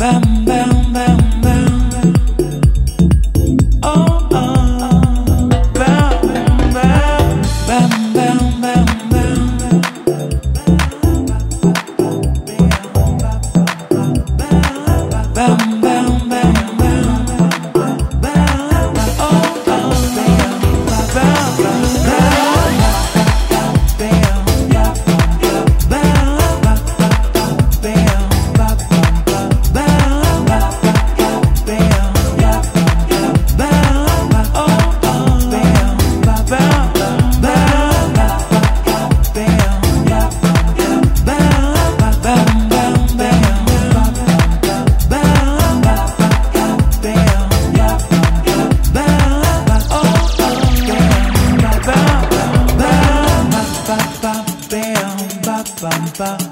bam. Ba